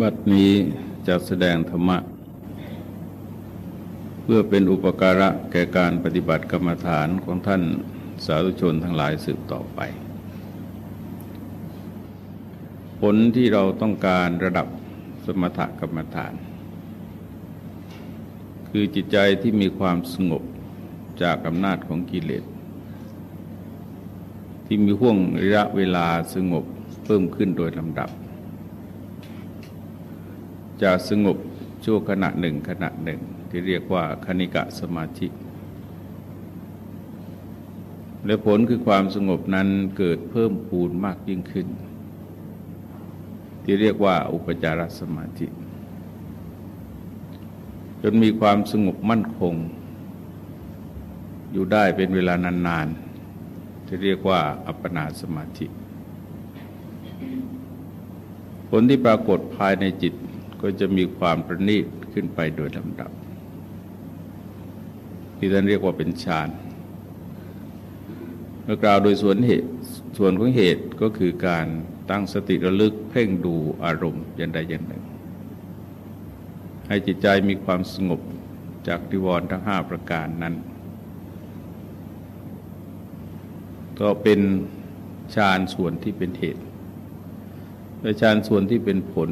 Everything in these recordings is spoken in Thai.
บัดนี้จะแสดงธรรมะ เพื่อเป็นอุปการะแก่การปฏิบัติกรรมฐานของท่านสาธุชนทั้งหลายสืบต่อไป ผลที่เราต้องการระดับสมถกรรมฐาน คือจิตใจที่มีความสงบจากอำนาจของกิเลส ที่มีห่วงระยะเวลาสงบเพิ่มขึ้นโดยลำดับ จะสงบชั่วขณะหนึ่งขณะหนึ่ง ที่เรียกว่าคณิกะสมาธิและผลคือความสงบนั้นเกิดเพิ่มพูนมากยิ่งขึ้น ที่เรียกว่าอุปจารสมาธิ จนมีความสงบมั่นคง อยู่ได้เป็นเวลานานๆที่เรียกว่าอัปปนาสมาธิ ผลที่ปรากฏภายในจิต ก็จะมีความประณีตขึ้นไปโดยลำดับ ที่ท่านเรียกว่าเป็นฌานเมื่อกล่าวโดยส่วนเหตุส่วนของเหตุก็คือการตั้งสติระลึกเพ่งดูอารมณ์ยันใดอย่างหนึ่ง ให้จิตใจมีความสงบจากดิวรทั้งห้าประการนั้น ก็เป็นฌานส่วนที่เป็นเหตุและฌานส่วนที่เป็นผล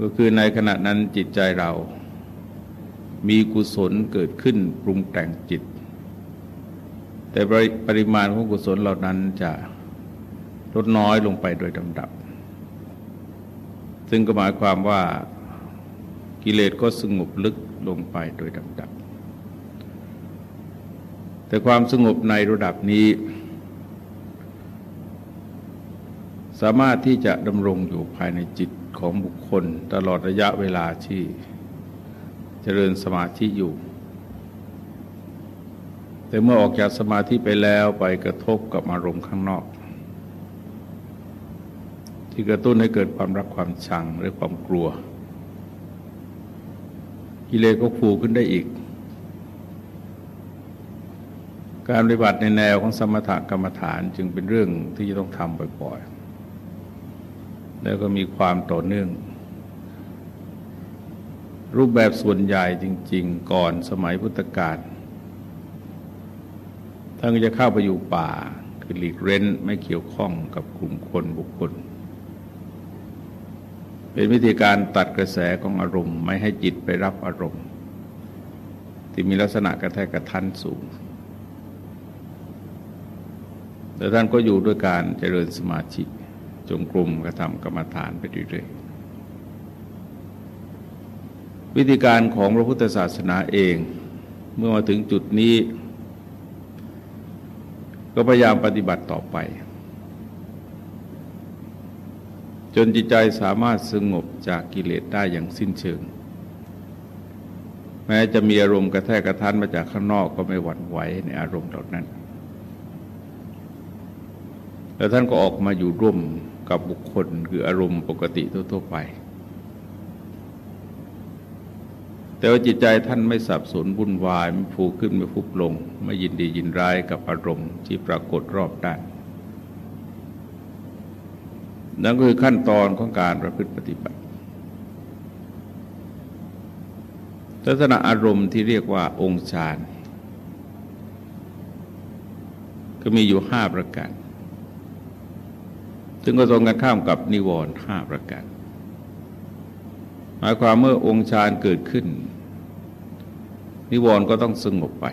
ก็คือในขณะนั้นจิตใจเรา มีกุศลเกิดขึ้นปรุงแต่งจิต แต่ปริมาณของกุศลเหล่านั้นจะลดน้อยลงไปโดยลำดับ ซึ่งก็หมายความว่ากิเลสก็สงบลึกลงไปโดยลำดับ แต่ความสงบในระดับนี้ สามารถที่จะดำรงอยู่ภายในจิต ของบุคคลตลอดระยะเวลาที่เจริญสมาธิอยู่ แต่เมื่อออกจากสมาธิไปแล้วไปกระทบกับอารมณ์ข้างนอก ที่กระตุ้นให้เกิดความรักความชังหรือความกลัว กิเลสก็ฟูขึ้นได้อีก การปฏิบัติในแนวของสมถกรรมฐานจึงเป็นเรื่องที่จะต้องทำบ่อยๆ แล้วก็มีความต่อเนื่อง รูปแบบส่วนใหญ่จริง ๆ ก่อนสมัยพุทธกาลท่านก็จะเข้าไปอยู่ป่าคือหลีกเร้นไม่เกี่ยวข้องกับกลุ่มคนบุคคล เป็นวิธีการตัดกระแสของอารมณ์ ไม่ให้จิตไปรับอารมณ์ ที่มีลักษณะกระแทกกระทันสูงแต่ท่านก็อยู่ด้วยการเจริญสมาธิ จงกลุ่มกระทำกรรมฐานไปเรื่อยๆวิธีการของพระพุทธศาสนาเอง เมื่อมาถึงจุดนี้ ก็พยายามปฏิบัติต่อไป จนจิตใจสามารถสงบจากกิเลสได้อย่างสิ้นเชิง แม้จะมีอารมณ์กระแทกกระทันมาจากข้างนอกก็ไม่หวั่นไหวในอารมณ์เหล่านั้นแล้วท่านก็ออกมาอยู่ร่วม กับบุคคลคืออารมณ์ปกติทั่วๆไป แต่ว่าจิตใจท่านไม่สับสนวุ่นวาย ไม่ฟูขึ้นไม่ฟุบลง ไม่ยินดียินร้ายกับอารมณ์ที่ปรากฏรอบด้าน นั่นคือขั้นตอนของการประพฤติปฏิบัติลักษณะอารมณ์ที่เรียกว่าองค์ฌานก็มีอยู่ห้าประการ ซึ่งก็ตรงกันข้ามกับนิวรณ์ห้าประการหมายความเมื่อองค์ฌานเกิดขึ้น นิวรณ์ก็ต้องสงบไป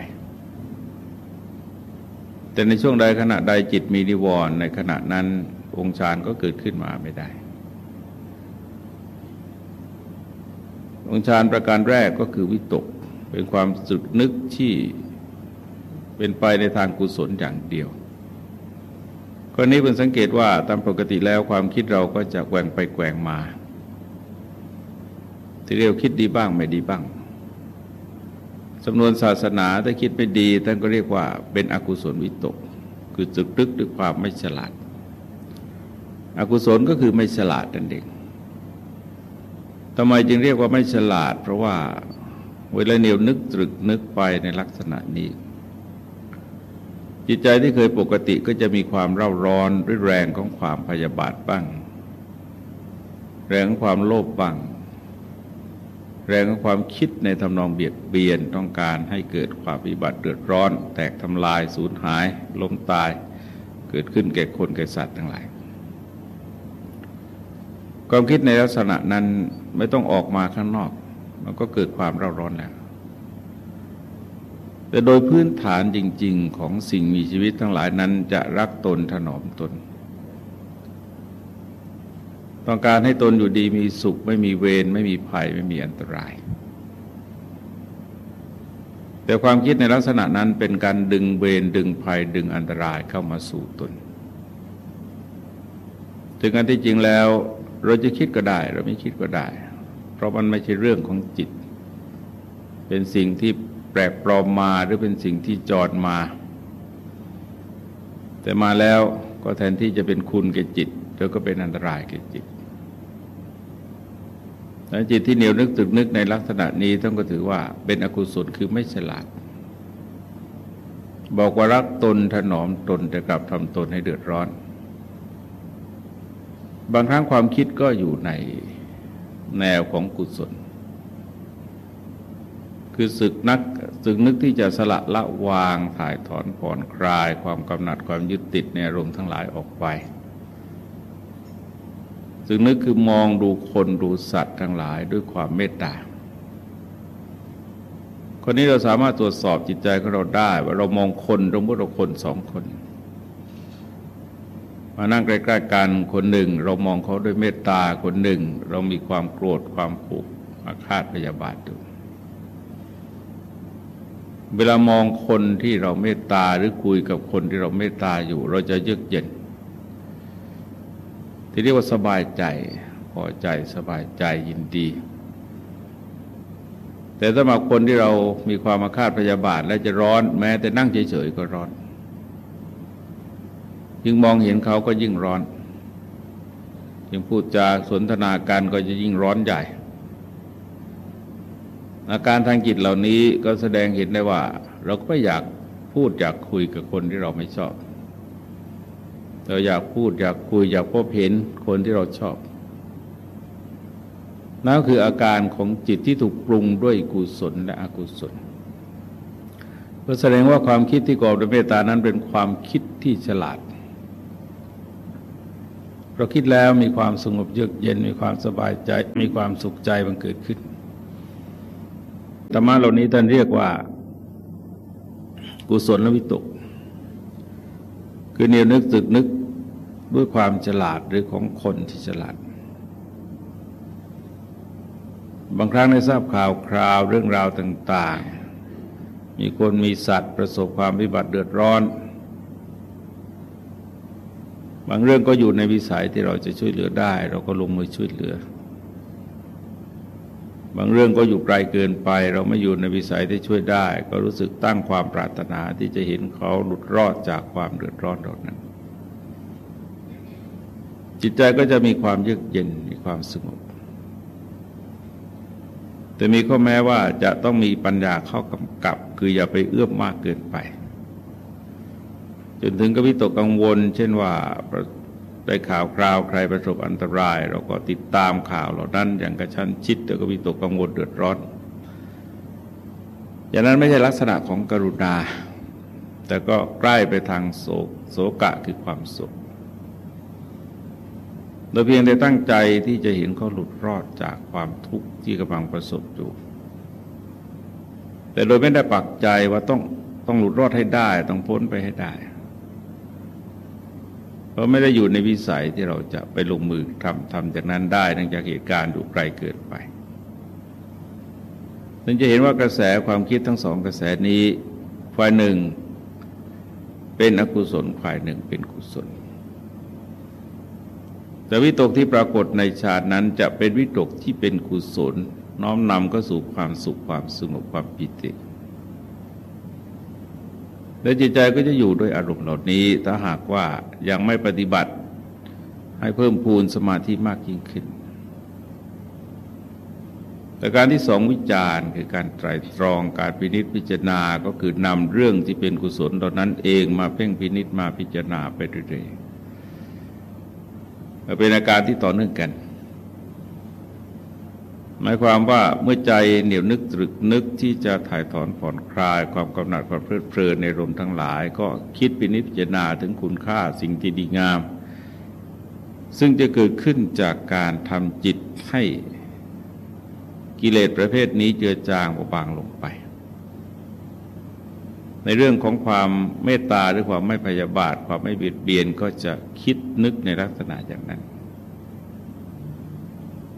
แต่ในช่วงใดขณะใดจิตมีนิวรณ์ในขณะนั้นองค์ฌานก็เกิดขึ้นมาไม่ได้ องค์ฌานประการแรกก็คือวิตกเป็นความสุดนึกที่เป็นไปในทางกุศลอย่างเดียว กรณีเป็นสังเกตว่าตามปกติแล้วความคิดเราก็จะแกว่งไปแกว่งมาที่เรียกคิดดีบ้างไม่ดีบ้างสำนวนศาสนาถ้าคิดไม่ดีท่านก็เรียกว่าเป็นอกุศลวิตก คือจึกตึกด้วยความไม่ฉลาด อกุศลก็คือไม่ฉลาดนั่นเองทำไมจึงเรียกว่าไม่ฉลาด เพราะว่าเวลาเหนียวนึกตรึกนึกไปในลักษณะนี้ จิตใจที่เคยปกติก็จะมีความเร่าร้อนริแรงของความพยาบาทบ้าง แรงของความโลภบ้าง แรงของความคิดในทำนองเบียดเบียนต้องการให้เกิดความวิบัติเดือดร้อน แตกทำลายสูญหาย ล้มตาย เกิดขึ้นแก่คนแก่สัตว์ทั้งหลายความคิดในลักษณะนั้นไม่ต้องออกมาข้างนอก มันก็เกิดความเร้อนร้อนแล้ว แต่โดยพื้นฐานจริง ๆ ของสิ่งมีชีวิตทั้งหลายนั้นจะรักตนถนอมตน ต้องการให้ตนอยู่ดีมีสุขไม่มีเวรไม่มีภัยไม่มีอันตราย แต่ความคิดในลักษณะนั้นเป็นการดึงเวรดึงภัยดึงอันตรายเข้ามาสู่ตน ถึงอันที่จริงแล้วเราจะคิดก็ได้ เราไม่คิดก็ได้ เพราะมันไม่ใช่เรื่องของจิต เป็นสิ่งที่ แปลกปลอมมาหรือเป็นสิ่งที่จอดมา แต่มาแล้วก็แทนที่จะเป็นคุณแก่จิตแล้วก็เป็นอันตรายแก่จิตแลจิตที่เหนียวนึกตึกนึกในลักษณะนี้ต้องก็ถือว่าเป็นอกุศลคือไม่ฉลาด บอกว่ารักตนถนอมตนแต่กลับทำตนให้เดือดร้อน บางครั้งความคิดก็อยู่ในแนวของกุศล คือศึกนักศึกนึกที่จะสละละวางถ่ายถอนผ่อนคลาย ความกำหนัดความยึดติดในอารมณ์ทั้งหลายออกไปซึ่งนึกคือมองดูคนดูสัตว์ทั้งหลายด้วยความเมตตาคนนี้เราสามารถตรวจสอบจิตใจของเราได้ ว่าเรามองคนสมมติเราคนสองคน มานั่งใกล้ๆกันคนหนึ่ง เรามองเขาด้วยเมตตาคนหนึ่ง เรามีความโกรธความผูกอาฆาตพยาบาทอยู่ เวลามองคนที่เราเมตตาหรือคุยกับคนที่เราเมตตาอยู่ เราจะเยือกเย็น ที่เรียกว่าสบายใจพอใจสบายใจยินดี แต่สำหรับคนที่เรามีความมาคาดพยาบาท และจะร้อนแม้แต่นั่งเฉยๆก็ร้อน ยิ่งมองเห็นเขาก็ยิ่งร้อน ยิ่งพูดจาสนทนาการก็จะยิ่งร้อนใหญ่ อาการทางจิตเหล่านี้ก็แสดงเห็นได้ว่า เราก็ไม่อยากพูดอยากคุยกับคนที่เราไม่ชอบ เราอยากพูดอยากคุยอยากพบเห็นคนที่เราชอบ นั่นคืออาการของจิตที่ถูกปรุงด้วยกุศลและอกุศลเพื่อแสดงว่าความคิดที่ก่อด้วยเมตตานั้นเป็นความคิดที่ฉลาด เราคิดแล้วมีความสงบเยือกเย็นมีความสบายใจมีความสุขใจมันเกิดขึ้น ธรรมะเหล่านี้ท่านเรียกว่า กุศลและวิตก คือเนียวนึกตึกนึกด้วยความฉลาดหรือของคนที่ฉลาด บางครั้งได้ทราบข่าวคราวเรื่องราวต่าง ๆ มีคนมีสัตว์ประสบความวิบัติเดือดร้อน บางเรื่องก็อยู่ในวิสัยที่เราจะช่วยเหลือได้ เราก็ลงมือช่วยเหลือ บางเรื่องก็อยู่ไกลเกินไป เราไม่อยู่ในวิสัยที่ช่วยได้ ก็รู้สึกตั้งความปรารถนาที่จะเห็นเขาหลุดรอดจากความเดือดร้อนเหล่านั้น จิตใจก็จะมีความเยือกเย็นมีความสงบแต่มีข้อแม้ว่าจะต้องมีปัญญาเข้ากำกับ คืออย่าไปเอื้อมมากเกินไป จนถึงกับวิตกกังวล เช่นว่า ได้ข่าวคราวใครประสบอันตราย เราก็ติดตามข่าวเหล่านั้น อย่างกระชั้นชิดแต่ก็วิตกกังวลเดือดร้อน อย่างนั้นไม่ใช่ลักษณะของกรุณา แต่ก็ใกล้ไปทางโศกโศกะคือความสุขโดยเพียงแต่ตั้งใจที่จะเห็นเขาหลุดรอดจากความทุกข์ที่กำลังประสบอยู่ แต่โดยไม่ได้ปักใจว่าต้องต้องหลุดรอดให้ได้ ต้องพ้นไปให้ได้ เพราะไม่ได้อยู่ในวิสัยที่เราจะไปลงมือทำทำจากนั้นได้เนื่องจากเหตุการณ์อยู่ไกลเกินไปนั่นจะเห็นว่ากระแสความคิดทั้งสองกระแสนี้ฝ่ายหนึ่ง เป็นอกุศลฝ่ายหนึ่งเป็นกุศล แต่วิตกที่ปรากฏในชาตินั้นจะเป็นวิตกที่เป็นกุศล น้อมนำก็สู่ความสุขความสงบความปิติ และจิตใจก็จะอยู่ด้วยอารมณ์เหล่านี้ถ้าหากว่ายังไม่ปฏิบัติให้เพิ่มพูนสมาธิมากยิ่งขึ้นแต่การที่สองวิจารณ์คือการไตรตรองการพินิษพิจารณาก็คือนำเรื่องที่เป็นกุศลตอนนั้นเองมาเพ่งพินิษมาพิจารณาไปเรื่อยๆเป็นอาการที่ต่อเนื่องกัน หมายความว่าเมื่อใจเหนียวนึกตรึกนึกที่จะถ่ายถอนผ่อนคลาย ความกำหนัดความเพลิดเพลินในรมทั้งหลาย ก็คิดปินิพิจารณาถึงคุณค่าสิ่งที่ดีงาม ซึ่งจะเกิดขึ้นจากการทำจิตให้กิเลสประเภทนี้เจือจางเบาบางลงไป ในเรื่องของความเมตตาหรือความไม่พยาบาท ความไม่เบียดเบียนก็จะคิดนึกในลักษณะอย่างนั้น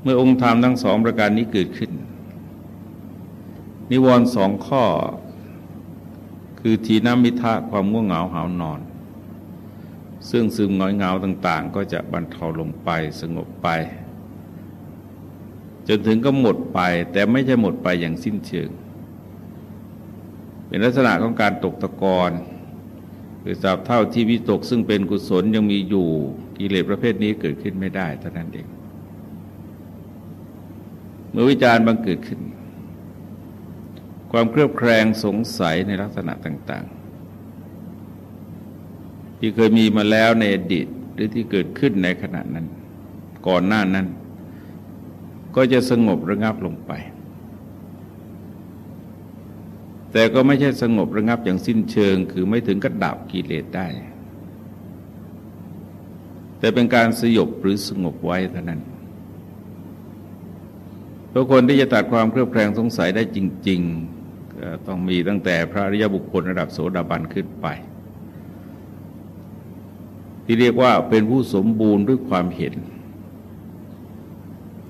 เมื่อองค์ธรรมทั้งสองประการนี้เกิดขึ้น นิวรณ์สองข้อ คือทีนมิทะความง่วงเหงาหานอน ซึ่งซึมง้อยเหงาต่าง ๆ ก็จะบรรเทาลงไปสงบไป จนถึงก็หมดไป แต่ไม่ใช่หมดไปอย่างสิ้นเชิง เป็นลักษณะของการตกตะกอนคือสาบเท่าที่วิตกซึ่งเป็นกุศลยังมีอยู่กิเลสประเภทนี้เกิดขึ้นไม่ได้เท่านั้นเอง เมื่อวิจารณ์บังเกิดขึ้น ความเครือบแคลงสงสัยในลักษณะต่าง ๆ ที่เคยมีมาแล้วในอดีตหรือที่เกิดขึ้นในขณะนั้น ก่อนหน้านั้น ก็จะสงบระงับลงไป แต่ก็ไม่ใช่สงบระงับอย่างสิ้นเชิง คือไม่ถึงกระดับกิเลสได้ แต่เป็นการสยบหรือสงบไว้เท่านั้น พราะคนที่จะตัดความเครือบแคลงสงสัยได้จริงๆต้องมีตั้งแต่พระอริยบุคคลระดับโสดาบันขึ้นไป ที่เรียกว่าเป็นผู้สมบูรณ์ด้วยความเห็น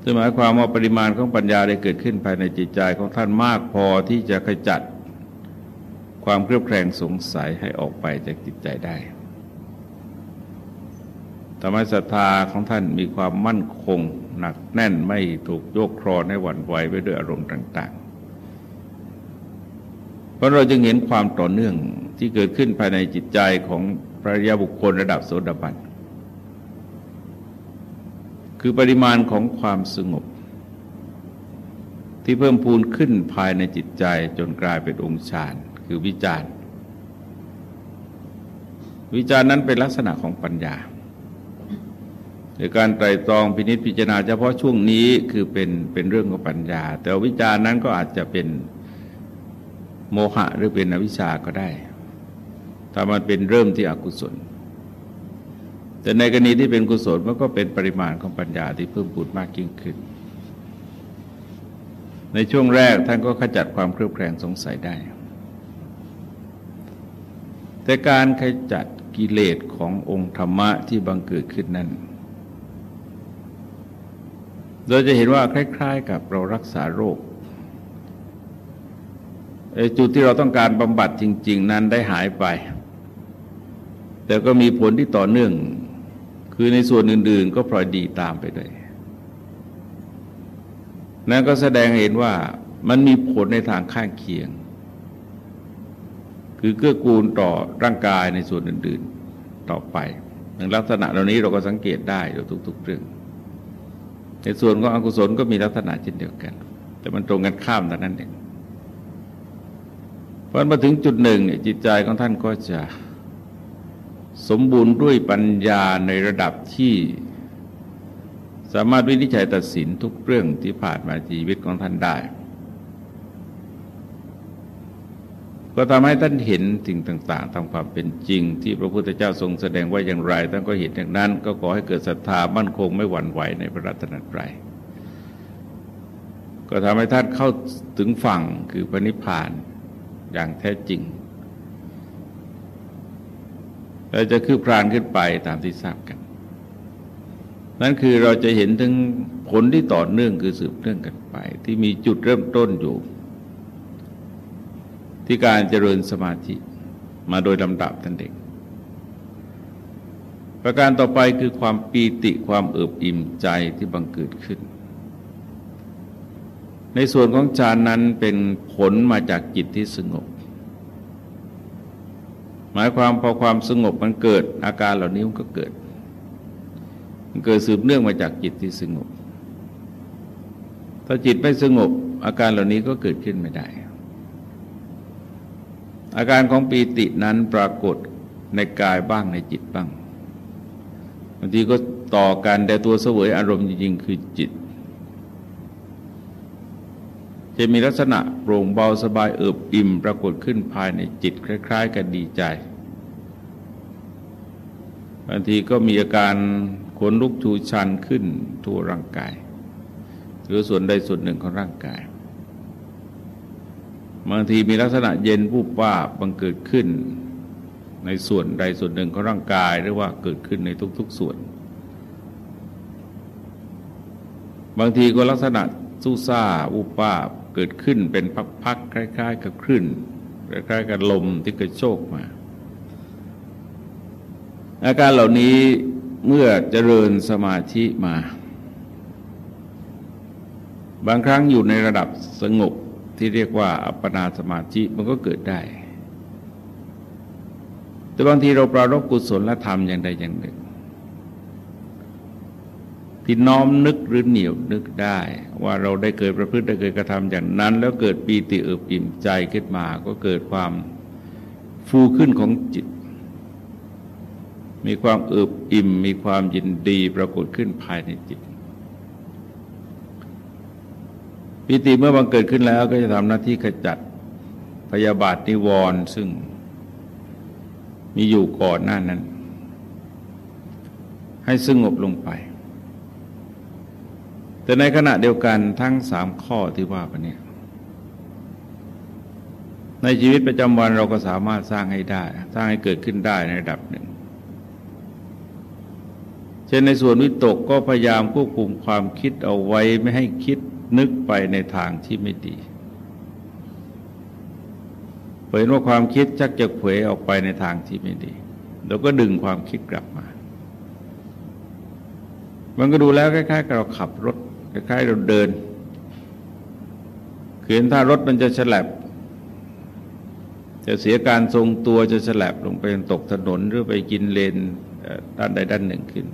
ซึ่งหมายความว่าปริมาณของปัญญาได้เกิดขึ้นภายในจิตใจของท่านมากพอที่จะขจัดความเครือบแคลงสงสัยให้ออกไปจากจิตใจได้ทำให้ศรัทธาของท่านมีความมั่นคง หนักแน่นไม่ถูกโยกครอนให้หวั่นไหวไปด้วยอารมณ์ต่าง ๆ เพราะเราจึงเห็นความต่อเนื่องที่เกิดขึ้นภายในจิตใจของพระยาบุคคลระดับโสดาบัน คือปริมาณของความสงบ ที่เพิ่มพูนขึ้นภายในจิตใจจนกลายเป็นองค์ฌานคือวิจารวิจารนั้นเป็นลักษณะของปัญญา ในการไตรตรองพินิษพิจารณาเฉพาะช่วงนี้คือเป็นเป็นเรื่องของปัญญา แต่วิจารณ์นั้นก็อาจจะเป็นโมหะหรือเป็นอวิชาก็ได้ ถ้ามันเป็นเริ่มที่อกุศล แต่ในกรณีที่เป็นกุศลมันก็เป็นปริมาณของปัญญาที่เพิ่มพูดมากยิ่งขึ้น ในช่วงแรกท่านก็ขจัดความเครือบแคลงสงสัยได้ แต่การขจัดกิเลสขององค์ธรรมะที่บังเกิดขึ้นนั้น เราจะเห็นว่าคล้าย ๆ กับเรารักษาโรคจุดที่เราต้องการบำบัดจริง ๆ นั้นได้หายไป แต่ก็มีผลที่ต่อเนื่อง คือในส่วนอื่น ๆ ก็พลอยดีตามไปด้วยนั่นก็แสดงเห็นว่ามันมีผลในทางข้างเคียง คือเกื้อกูลต่อร่างกายในส่วนอื่น ๆ ต่อไปในลักษณะเหล่านี้เราก็สังเกตได้โดยทุก ๆ เรื่อง ในส่วนของอกุศลก็มีลักษณะเช่นเดียวกัน แต่มันตรงกันข้ามแต่นั้นเองพอมาถึงจุดหนึ่งจิตใจของท่านก็จะสมบูรณ์ด้วยปัญญาในระดับที่สามารถวินิจฉัยตัดสินทุกเรื่องที่ผ่านมาชีวิตของท่านได้ ก็ทำให้ท่านเห็นสิ่งต่างๆตามความเป็นจริง ที่พระพุทธเจ้าทรงแสดงว่าอย่างไรท่านก็เห็นอย่างนั้น ก็ขอให้เกิดศรัทธามั่นคงไม่หวั่นไหวในพระรัตนตรัยก็ทำให้ท่านเข้าถึงฝั่งคือพระนิพพานอย่างแท้จริงเราจะคืบคลานขึ้นไปตามที่ทราบกัน นั่นคือเราจะเห็นถึงผลที่ต่อเนื่องคือสืบเนื่องกันไป ที่มีจุดเริ่มต้นอยู่ ที่การเจริญสมาธิมาโดยลำดับท่านเด็ก ประการต่อไปคือความปีติความเอิบอิ่มใจที่บังเกิดขึ้น ในส่วนของฌานนั้นเป็นผลมาจากจิตที่สงบ หมายความพอความสงบมันเกิดอาการเหล่านี้มันก็เกิด มันเกิดสืบเนื่องมาจากจิตที่สงบ ถ้าจิตไม่สงบอาการเหล่านี้ก็เกิดขึ้นไม่ได้ อาการของปีตินั้นปรากฏในกายบ้างในจิตบ้างบางทีก็ต่อกันแต่ตัวเสวยอารมณ์จริงๆคือจิต จะมีลักษณะโปร่งเบาสบายเอิบอิ่ม ปรากฏขึ้นภายในจิต คล้าย ๆ กับดีใจ บางทีก็มีอาการขนลุกชูชันขึ้นทั่วร่างกาย หรือส่วนใดส่วนหนึ่งของร่างกาย บางทีมีลักษณะเย็นผู้ป้าบังเกิดขึ้น ในส่วนใดส่วนหนึ่งของร่างกายหรือว่าเกิดขึ้นในทุก ๆส่วน บางทีก็ลักษณะสู้ซ่าอุป้าบเกิดขึ้นเป็นพักๆคล้าย ๆ กับคลื่นคล้ายๆกับลมที่กระโชกมา อาการเหล่านี้เมื่อเจริญสมาธิมา บางครั้งอยู่ในระดับสงบ ที่เรียกว่า อัปปนาสมาธิมันก็เกิดได้ แต่บางทีเราปรารบกุศลธรรมอย่างใดอย่างหนึ่ง ที่น้อมนึกหรือเหนียวนึกได้ ว่าเราได้เกิดประพฤติได้เกิดกระทำอย่างนั้น แล้วเกิดปีติเอิบอิ่มใจขึ้นมาก็เกิดความฟูขึ้นของจิต มีความเอิบอิ่ม มีความยินดีปรากฏขึ้นภายในจิต ปีติเมื่อบังเกิดขึ้นแล้วก็จะทำหน้าที่ขจัดพยาบาทนิวรณ์ซึ่งมีอยู่ก่อนหน้านั้น ให้สงบลงไป แต่ในขณะเดียวกันทั้งสามข้อที่ว่าไปเนี่ยในชีวิตประจำวันเราก็สามารถสร้างให้ได้ สร้างให้เกิดขึ้นได้ในระดับหนึ่ง เช่นในส่วนวิตกก็พยายามควบคุมความคิดเอาไว้ไม่ให้คิด นึกไปในทางที่ไม่ดีเห็นว่าความคิดชักจะเขวออกไปในทางที่ไม่ดีเราก็ดึงความคิดกลับมา มันก็ดูแล้วคล้ายๆกับเราขับรถคล้ายๆเราเดินเห็นถ้ารถมันจะฉลับ จะเสียการทรงตัวจะฉลับลงไปตกถนนหรือไปกินเลนด้านใดด้านหนึ่งขึ้น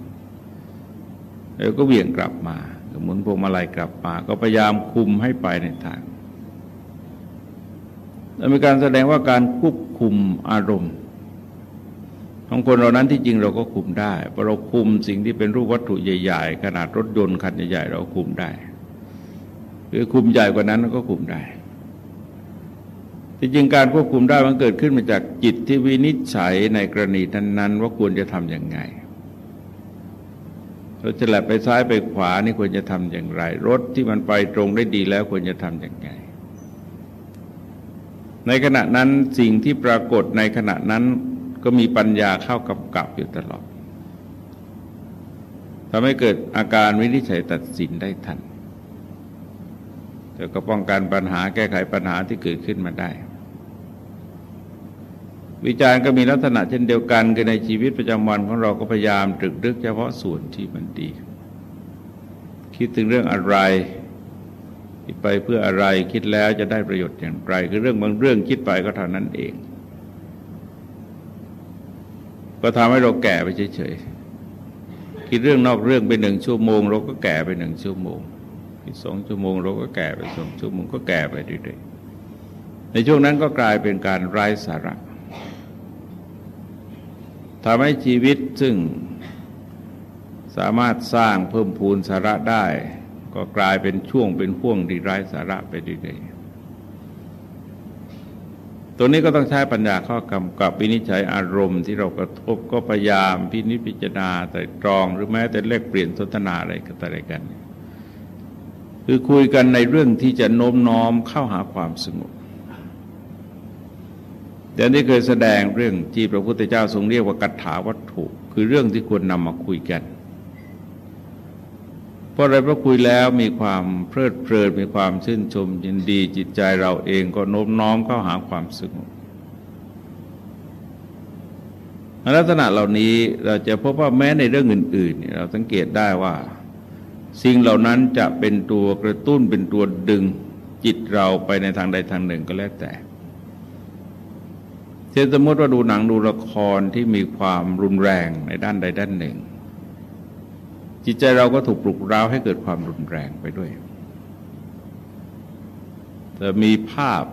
แล้วก็เบี่ยงกลับมา หมุนพวงมาลัยกลับมา ก็พยายามคุมให้ไปในทางและมีการแสดงว่าการควบคุมอารมณ์ ของคนเรานั้นที่จริงเราก็คุมได้เพราะเราคุมสิ่งที่เป็นรูปวัตถุใหญ่ ๆ ขนาดรถยนต์คันใหญ่ๆเราคุมได้หรือคุมใหญ่กว่านั้นก็คุมได้ที่จริงการควบคุมได้มันเกิดขึ้นมาจากจิตที่วินิจฉัยในกรณีนั้นๆ ว่าควรจะทำอย่างไง เราจะแหลไปซ้ายไปขวานี่ควรจะทำอย่างไร รถที่มันไปตรงได้ดีแล้วควรจะทำอย่างไงในขณะนั้นสิ่งที่ปรากฏในขณะนั้นก็มีปัญญาเข้ากำกับอยู่ตลอดทำให้เกิดอาการวินิจฉัยตัดสินได้ทัน แต่ก็ป้องกันปัญหาแก้ไขปัญหาที่เกิดขึ้นมาได้ วิจารณ์ก็มีลักษณะเช่นเดียวกันคือในชีวิตประจำวันของเราก็พยายามตรึกนึกเฉพาะส่วนที่มันดี คิดถึงเรื่องอะไรไปเพื่ออะไรคิดแล้วจะได้ประโยชน์อย่างไร คือเรื่องบางเรื่องคิดไปก็เท่านั้นเอง ก็ทำให้เราแก่ไปเฉยๆคิดเรื่องนอกเรื่องไปหนึ่งชั่วโมง เราก็แก่ไปหนึ่งชั่วโมงคิดสองชั่วโมง เราก็แก่ไปสองชั่วโมงก็แก่ไปเรื่อยๆในช่วงนั้นก็กลายเป็นการไร้สาระ ทำให้ชีวิตซึ่งสามารถสร้างเพิ่มพูนสาระได้ ก็กลายเป็นช่วงเป็นห่วงที่ไร้สาระไปเรื่อยๆตัวนี้ก็ต้องใช้ปัญญาข้อกำกับวินิจฉัยอารมณ์ที่เรากระทบก็พยายามพินิจพิจารณาแต่ตรองหรือแม้แต่เลกเปลี่ยนสนทนาอะไรกันอะไรกัน คือคุยกันในเรื่องที่จะโน้มน้อมเข้าหาความสงบ เดี๋ยวนี้เคยแสดงเรื่องที่พระพุทธเจ้าทรงเรียกว่ากัตถาวัตถุ คือเรื่องที่ควรนำมาคุยกันราะอะไรเพราะคุยแล้วมีความเพลิดเพลินมีความชื่นชมยินดีจิตใจเราเองก็โน้มน้อมเข้าหาความสงบลักษณะเหล่านี้เราจะพบว่าแม้ในเรื่องอื่นๆเราสังเกตได้ว่า สิ่งเหล่านั้นจะเป็นตัวกระตุ้นเป็นตัวดึงจิตเราไปในทางใดทางหนึ่งก็แล้วแต่ เช่นสมมติว่าดูหนังดูละครที่มีความรุนแรงในด้านใดด้านหนึ่ง จิตใจเราก็ถูกปลุกร้าวให้เกิดความรุนแรงไปด้วย แต่มีภาพ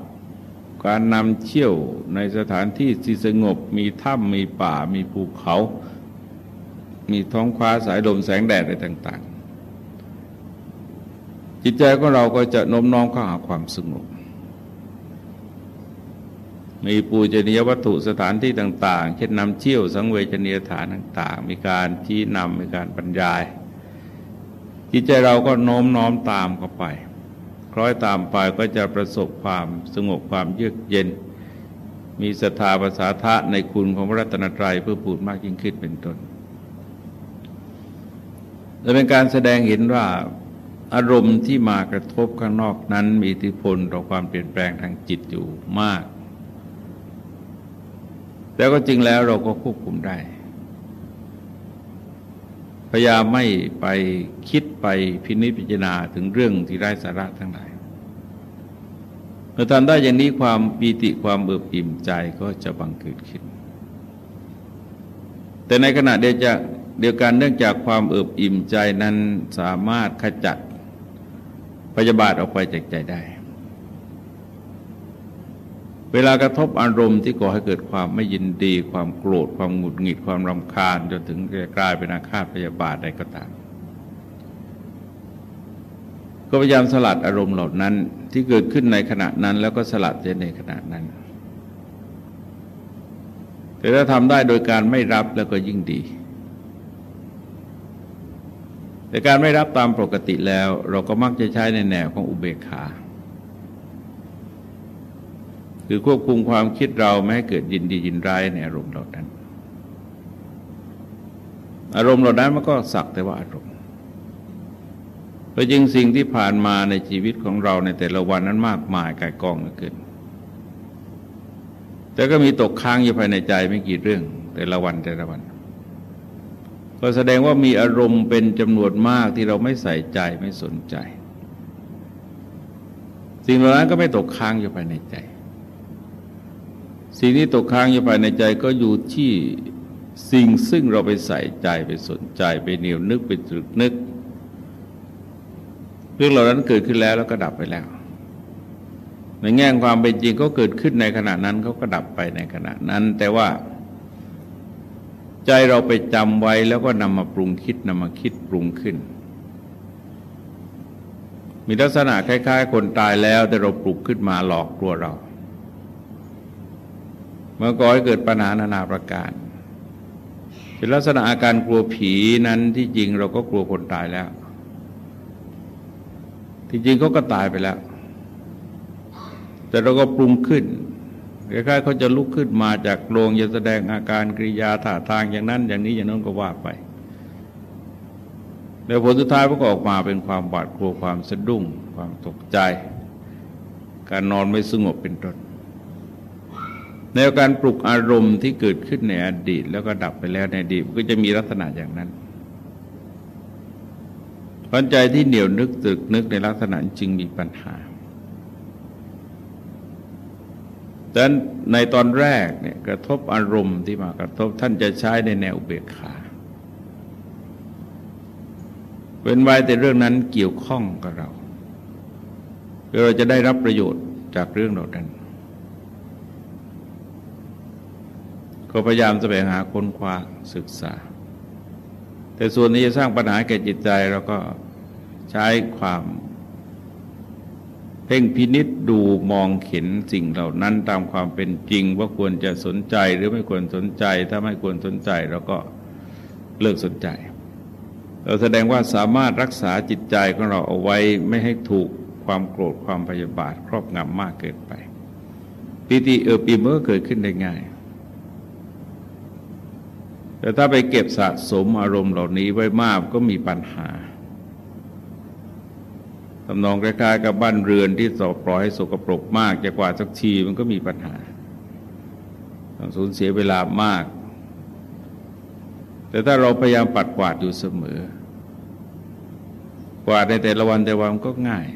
การนำเที่ยวในสถานที่ที่สงบ มีถ้ำมีป่า มีภูเขา มีท้องฟ้าสายลมแสงแดดอะไรต่าง ๆ จิจิตใจของเราก็จะโน้มน้อมเข้าหาความสงบ มีปูจนียวัตถุสถานที่ต่าง ๆ เช่นนำเชี่ยวสังเวชนียฐานต่าง ๆ มีการชี้นำมีการบรรยาย จิตใจเราก็โน้มน้อมตามเข้าไป คล้อยตามไปก็จะประสบความสงบความเยือกเย็น มีศรัทธาภาษาทะในคุณของพระรัตนตรัยเพื่อพูดมากยิ่งขึ้นเป็นต้นและเป็นการแสดงเห็นว่าอารมณ์ที่มากระทบข้างนอกนั้นมีอิทธิพลต่อความเปลี่ยนแปลงทางจิตอยู่มาก แต่ก็จริงแล้วเราก็ควบคุมได้ พยายามไม่ไปคิดไปพินิจพิจารณาถึงเรื่องที่ไร้สาระทั้งหลายเมื่อทำได้อย่างนี้ความปีติความเบิบอิ่มใจก็จะบังเกิดขึ้น แต่ในขณะเดียวกันเดียวกันเนื่องจากความเอิบอิ่มใจนั้นสามารถขจัดพยาบาทออกไปจากใจได้ วลากระทบอารมณ์ที่ก่อให้เกิดความไม่ยินดี ความโกรธ ความหงุดหงิด ความรำคาญจนถึงกลายเป็นอาฆาตพยาบาทใดก็ตาม ก็พยายามสลัดอารมณ์เหล่านั้นที่เกิดขึ้นในขณะนั้น แล้วก็สลัดในขณะนั้น แต่ถ้าทำได้โดยการไม่รับแล้วก็ยิ่งดี แต่การไม่รับตามปกติแล้ว เราก็มักจะใช้ในแนวของอุเบกขา คือควบคุมความคิดเราไม่ให้เกิดยินดียินร้ายในอารมณ์เหล่านั้น อารมณ์เหล่านั้นมันก็สักแต่ว่าอารมณ์เพราะจริงสิ่งที่ผ่านมาในชีวิตของเราในแต่ละวันนั้นมากมายกายกองเหลือเกินแต่ก็มีตกค้างอยู่ภายในใจไม่กี่เรื่อง แต่ละวันแต่ละวัน ก็แสดงว่ามีอารมณ์เป็นจำนวนมากที่เราไม่ใส่ใจไม่สนใจ สิ่งเหล่านั้นก็ไม่ตกค้างอยู่ภายในใจ สิ่งที่ตกค้างอยู่ภายในใจก็อยู่ที่สิ่งซึ่งเราไปใส่ใจไปสนใจไปเหนียวนึกไปตรึกนึก เรื่องเหล่านั้นเกิดขึ้นแล้วแล้วก็ดับไปแล้ว ในแง่ความเป็นจริงก็เกิดขึ้นในขณะนั้นเขาก็ดับไปในขณะนั้น แต่ว่า ใจเราไปจำไว้แล้วก็นำมาปรุงคิดนำมาคิดปรุงขึ้น มีลักษณะคล้าย ๆ คนตายแล้วแต่เราปลุกขึ้นมาหลอกกลัวเรา มื่อก่อให้เกิดปัญหานานาประการเป็นลักษณะอาการกลัวผีนั้นที่จริงเราก็กลัวคนตายแล้ว ที่จริงเขาก็ตายไปแล้ว แต่เราก็ปรุงขึ้นคล้ายๆเขาจะลุกขึ้นมาจากโรงจะแสดงอาการกริยาท่าทางอย่างนั้น อย่างนี้อย่างนั้นก็ว่าไปแล้วผลสุดท้ายก็ออกมาเป็นความบาดกลัวความสะดุ้ง ความตกใจ การนอนไม่สงบเป็นต้น ในการปลุกอารมณ์ที่เกิดขึ้นในอดีต แล้วก็ดับไปแล้วในอดีตก็จะมีลักษณะอย่างนั้นปัญใจที่เหนียวนึกตึกนึกในลักษณะจึงมีปัญหาดังนั้นในตอนแรกเนี่ยกระทบอารมณ์ที่มากระทบท่านจะใช้ในแนวเบียขาเป็นไว้แต่เรื่องนั้นเกี่ยวข้องกับเราเราจะได้รับประโยชน์จากเรื่องเหล่านั้น ก็พยายามแสวงหาค้นคว้าศึกษา แต่ส่วนนี้จะสร้างปัญหาแก่จิตใจเราก็ใช้ความเพ่งพินิษดูมองเห็นสิ่งเหล่านั้นตามความเป็นจริงว่าควรจะสนใจหรือไม่ควรสนใจ ถ้าไม่ควรสนใจเราก็เลิกสนใจ เราแสดงว่าสามารถรักษาจิตใจของเราเอาไว้ไม่ให้ถูกความโกรธความพยาบาทครอบงำมากเกินไป ปิติเออปีเมื่อเกิดขึ้นได้ง่าย แต่ถ้าไปเก็บสะสมอารมณ์เหล่านี้ไว้มากก็มีปัญหาทำนองคล้ายๆกับบ้านเรือนที่สอบปล่อยให้สกปรกมากจะกว่าสักทีมันก็มีปัญหาต้องสูญเสียเวลามาก แต่ถ้าเราพยายามปัดกวาดอยู่เสมอ กวาดในแต่ละวันแต่วันก็ง่าย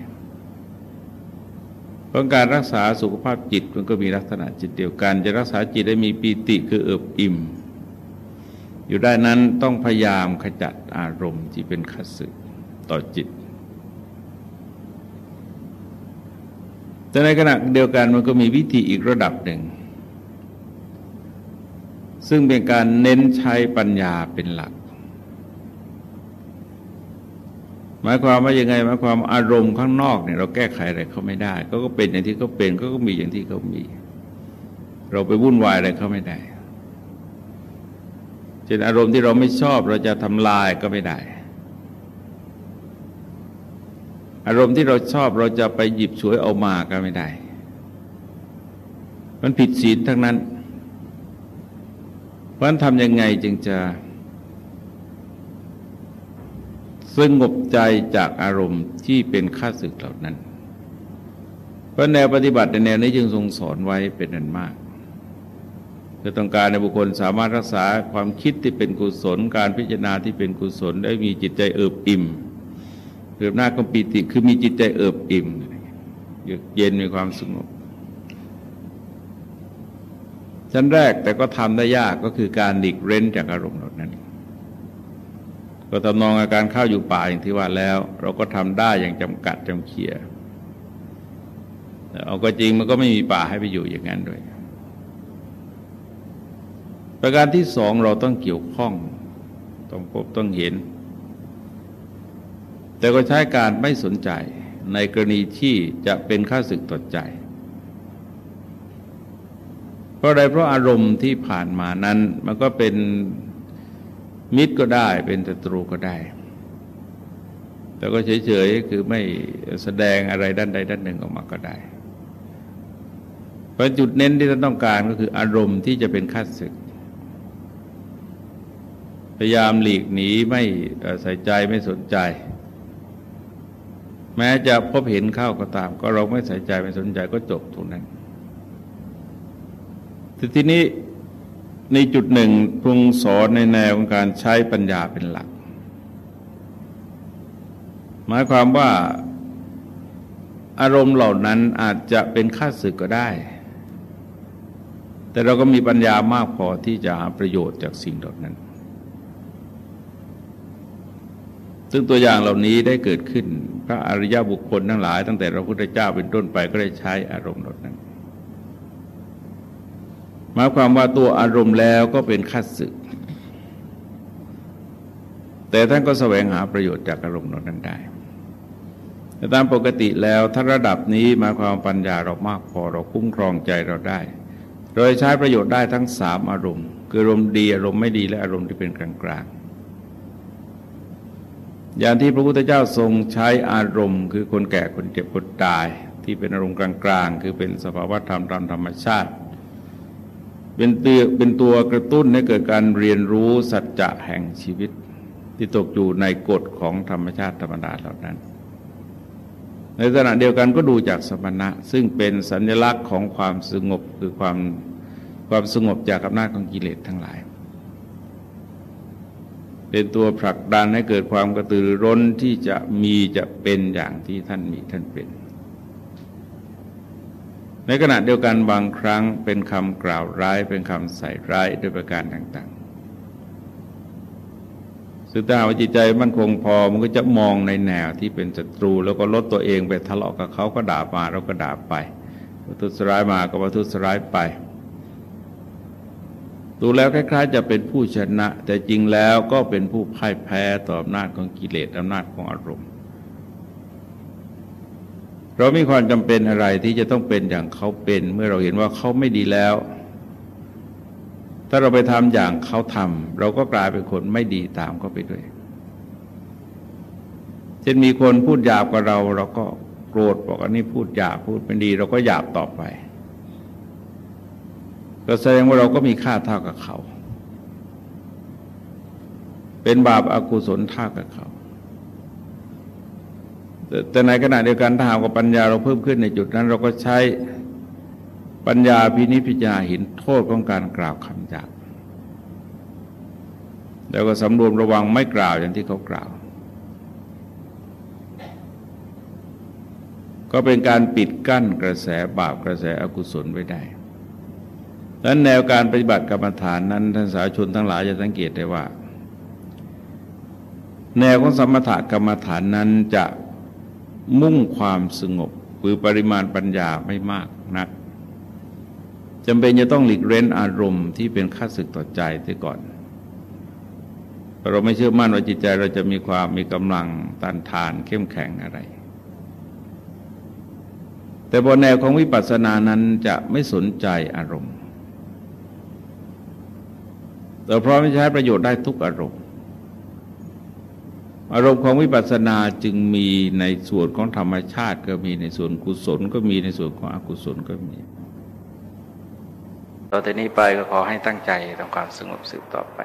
เพราะการรักษาสุขภาพจิตมันก็มีลักษณะจิตเดียวกัน จะรักษาจิตได้มีปีติคือเอิบอิ่ม อยู่ได้นั้นต้องพยายามขจัดอารมณ์ที่เป็นขัดสึต่อจิต แต่ในขณะเดียวกันมันก็มีวิธีอีกระดับหนึ่ง ซึ่งเป็นการเน้นใช้ปัญญาเป็นหลัก หมายความว่ายังไงหมายความอารมณ์ข้างนอกเนี่ยเราแก้ไขอะไรเขาไม่ได้ ก็เป็นอย่างที่เขาเป็นก็มีอย่างที่เขามี เราไปวุ่นวายอะไรเขาไม่ได้ ช่นอารมณ์ที่เราไม่ชอบเราจะทำลายก็ไม่ได้ อารมณ์ที่เราชอบเราจะไปหยิบฉวยเอามาก็ไม่ได้ มันผิดศีลทั้งนั้น เพราะนั้นทำยังไงจึงจะสงบใจจากอารมณ์ที่เป็นข้าศึกเหล่านั้น เพราะแนวปฏิบัติในแนวนี้จึงทรงสอนไว้เป็นอันมาก คือต้องการในบุคคลสามารถรักษาความคิดที่เป็นกุศล การพิจารณาที่เป็นกุศล ได้มีจิตใจเอิบอิ่มเกิดหน้าก็ปีติคือมีจิตใจเอิบอิ่มเย็นมีความสงบชั้นแรกแต่ก็ทำได้ยากก็คือการหลีกเร้นจากอารมณ์เหล่านั้น ก็ตำนองอาการเข้าอยู่ป่าอย่างที่ว่าแล้ว เราก็ทำได้อย่างจำกัดจำเขียเอาก็จริงมันก็ไม่มีป่าให้ไปอยู่อย่างนั้นด้วย ประการที่สองเราต้องเกี่ยวข้อง ต้องพบต้องเห็น แต่ก็ใช้การไม่สนใจในกรณีที่จะเป็นค่าศึกต่อใจ เพราะอะไรเพราะอารมณ์ที่ผ่านมานั้น มันก็เป็นมิตรก็ได้ เป็นศัตรูก็ได้ แต่ก็เฉยๆคือไม่แสดงอะไรด้านใดด้านหนึ่งออกมาก็ได้เพราะจุดเน้นที่ท่านต้องการก็คืออารมณ์ที่จะเป็นคัดศึก พยายามหลีกหนีไม่ใส่ใจไม่สนใจ แม้จะพบเห็นเข้าก็ตาม ก็เราไม่ใส่ใจไม่สนใจก็จบตรงนั้นทีนี้ในจุดหนึ่งพรุงสอนในแนวของการใช้ปัญญาเป็นหลัก หมายความว่าอารมณ์เหล่านั้นอาจจะเป็นค่าศึกก็ได้ แต่เราก็มีปัญญามากพอที่จะหาประโยชน์จากสิ่งเหล่านั้น ซึ่งตัวอย่างเหล่านี้ได้เกิดขึ้น พระอริยบุคคลทั้งหลาย ตั้งแต่พระพุทธเจ้าเป็นต้นไปก็ได้ใช้อารมณ์เหล่านั้นหมายความว่าตัวอารมณ์แล้วก็เป็นคัดสึก แต่ท่านก็แสวงหาประโยชน์จากอารมณ์นั้นได้แต่ตามปกติแล้วถ้าระดับนี้มาความปัญญาเรามากพอเราคุ้มครองใจเราได้ โดยใช้ประโยชน์ได้ทั้งสามอารมณ์ คืออารมณ์ดีอารมณ์ไม่ดีและอารมณ์ที่เป็นกลางกลาง อย่างที่พระพุทธเจ้าทรงใช้อารมณ์ คือคนแก่คนเจ็บคนตาย ที่เป็นอารมณ์กลางๆ คือเป็นสภาวะธรรมตามธรรมชาติ เป็นตัวเป็นตัวกระตุ้นให้เกิดการเรียนรู้สัจจะแห่งชีวิต ที่ตกอยู่ในกฎของธรรมชาติธรรมดาเหล่านั้น ในขณะเดียวกันก็ดูจากสมณะ ซึ่งเป็นสัญลักษณ์ของความสงบคือความความสงบจากอำนาจของกิเลสทั้งหลาย เป็นตัวผลักดันให้เกิดความกระตือร้นที่จะมีจะเป็นอย่างที่ท่านมีท่านเป็น ในขณะเดียวกันบางครั้งเป็นคำกล่าวร้ายเป็นคำใส่ร้ายด้วยประการต่างๆ ซึ่งถ้าหาจิตใจมันคงพอมันก็จะมองในแนวที่เป็นศัตรู แล้วก็ลดตัวเองไปทะเลาะกับเขาก็ด่ามาเราก็ด่าไปประทุษร้ายมาก็ประทุษร้ายไป ดูแล้วคล้าย ๆ จะเป็นผู้ชนะ แต่จริงแล้วก็เป็นผู้พ่ายแพ้ต่ออำนาจของกิเลสอำนาจของอารมณ์ เรามีความจำเป็นอะไรที่จะต้องเป็นอย่างเขาเป็น เมื่อเราเห็นว่าเขาไม่ดีแล้ว ถ้าเราไปทำอย่างเขาทำเราก็กลายเป็นคนไม่ดีตามเขาไปด้วยเช่นมีคนพูดหยาบกับเรา เราก็โกรธบอกอันนี้พูดหยาบพูดเป็นดี เราก็หยาบต่อไป ก็แสดงว่าเราก็มีค่าเท่ากับเขา เป็นบาปอากุศลเท่ากับเขาแต่ในขณะเดียวกันถ้าหากว่าปัญญาเราเพิ่มขึ้นในจุดนั้น เราก็ใช้ปัญญาพินิจพิจารณาเห็นโทษของการกล่าวคำหยาบแล้วก็สำรวมระวังไม่กล่าวอย่างที่เขากล่าว ก็เป็นการปิดกั้นกระแสบาปกระแสอกุศลไว้ได้ นั้นแนวการปฏิบัติกรรมฐานนั้นท่านสาชนทั้งหลายจะสังเกตได้ว่า แนวของสมถกรรมฐานนั้นจะมุ่งความสงบหรือปริมาณปัญญาไม่มากนักจำเป็นจะต้องหลีกเร้นอารมณ์ที่เป็นข้าศึกต่อใจเสียก่อน เราไม่เชื่อมั่นว่าจิตใจเราจะมีความมีกำลังต้านทานเข้มแข็งอะไร แต่บนแนวของวิปัสสนานั้นจะไม่สนใจอารมณ์ แต่พร้อมที่ใช้ประโยชน์ได้ทุกอารมณ์ อารมณ์ของวิปัสสนาจึงมีในส่วนของธรรมชาติ ก็มีในส่วนกุศล ก็มีในส่วนของอกุศลก็มีต่อแต่นี้ไปก็ขอให้ตั้งใจทำความสงบสืบต่อไป